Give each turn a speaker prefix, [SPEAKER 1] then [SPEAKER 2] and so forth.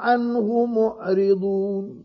[SPEAKER 1] عنه معرضون.